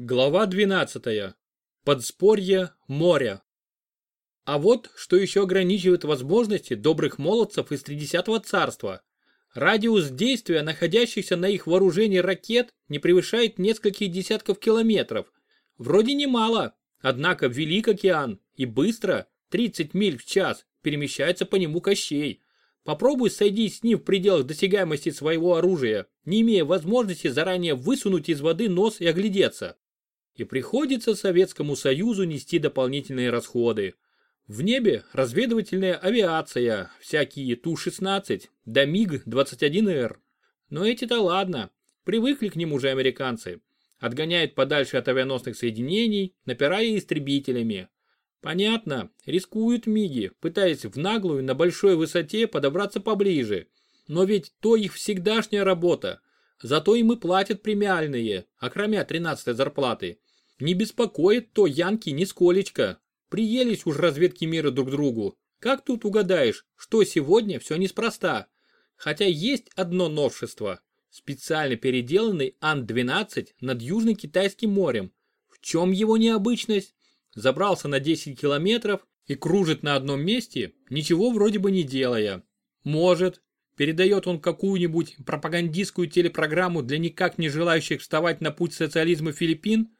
Глава 12. Подспорье моря. А вот что еще ограничивает возможности добрых молодцев из Тридесятого царства. Радиус действия находящихся на их вооружении ракет не превышает нескольких десятков километров. Вроде немало, однако Велик океан и быстро, 30 миль в час, перемещается по нему Кощей. Попробуй сойди с ним в пределах досягаемости своего оружия, не имея возможности заранее высунуть из воды нос и оглядеться и приходится Советскому Союзу нести дополнительные расходы. В небе разведывательная авиация, всякие Ту-16, да МиГ-21Р. Но эти-то ладно, привыкли к ним уже американцы. Отгоняют подальше от авианосных соединений, напирая истребителями. Понятно, рискуют МиГи, пытаясь в наглую на большой высоте подобраться поближе. Но ведь то их всегдашняя работа. Зато им и платят премиальные, окромя 13 зарплаты. Не беспокоит то Янки нисколечко. Приелись уж разведки мира друг другу. Как тут угадаешь, что сегодня все неспроста? Хотя есть одно новшество. Специально переделанный Ан-12 над Южным Китайским морем. В чем его необычность? Забрался на 10 километров и кружит на одном месте, ничего вроде бы не делая. Может, передает он какую-нибудь пропагандистскую телепрограмму для никак не желающих вставать на путь социализма Филиппин?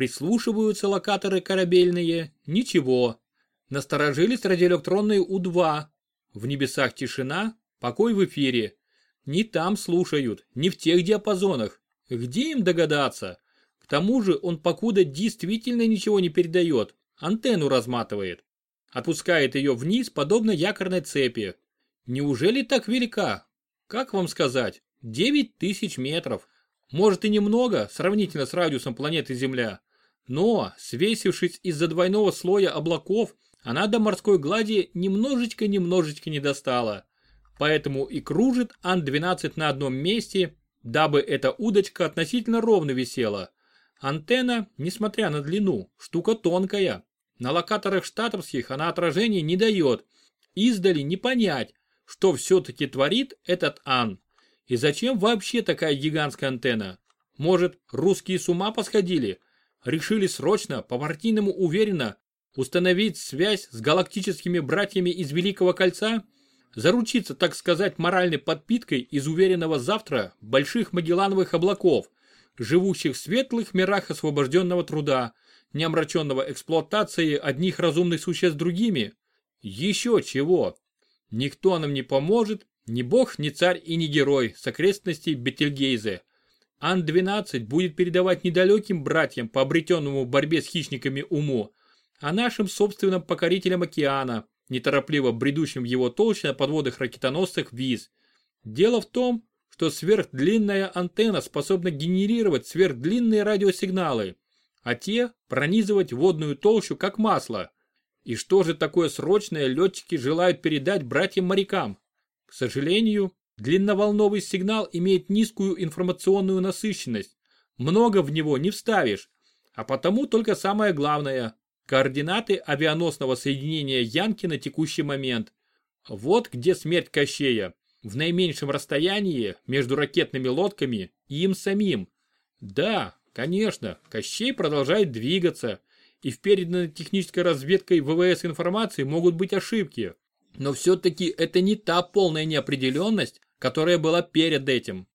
Прислушиваются локаторы корабельные. Ничего. Насторожились радиоэлектронные У-2. В небесах тишина, покой в эфире. Не там слушают, не в тех диапазонах. Где им догадаться? К тому же он покуда действительно ничего не передает, антенну разматывает. Отпускает ее вниз, подобно якорной цепи. Неужели так велика? Как вам сказать? 9 тысяч метров. Может и немного, сравнительно с радиусом планеты Земля. Но, свесившись из-за двойного слоя облаков, она до морской глади немножечко-немножечко не достала. Поэтому и кружит Ан-12 на одном месте, дабы эта удочка относительно ровно висела. Антенна, несмотря на длину, штука тонкая. На локаторах штатовских она отражения не дает. Издали не понять, что все-таки творит этот Ан. И зачем вообще такая гигантская антенна? Может, русские с ума посходили? Решили срочно, по-партийному уверенно, установить связь с галактическими братьями из Великого Кольца? Заручиться, так сказать, моральной подпиткой из уверенного завтра больших Магеллановых облаков, живущих в светлых мирах освобожденного труда, не омраченного эксплуатацией одних разумных существ другими? Еще чего? Никто нам не поможет, ни бог, ни царь и ни герой с окрестностей Бетельгейзе. Ан-12 будет передавать недалеким братьям по обретенному в борьбе с хищниками уму, а нашим собственным покорителям океана, неторопливо бредущим в его толще на подводных ракетоносцах ВИЗ. Дело в том, что сверхдлинная антенна способна генерировать сверхдлинные радиосигналы, а те пронизывать водную толщу как масло. И что же такое срочное летчики желают передать братьям-морякам? К сожалению, длинноволновый сигнал имеет низкую информационную насыщенность. Много в него не вставишь, а потому только самое главное – координаты авианосного соединения Янки на текущий момент. Вот где смерть Кощея, в наименьшем расстоянии между ракетными лодками и им самим. Да, конечно, Кощей продолжает двигаться, и в переданной технической разведкой ВВС информации могут быть ошибки. Но все-таки это не та полная неопределенность, которая была перед этим.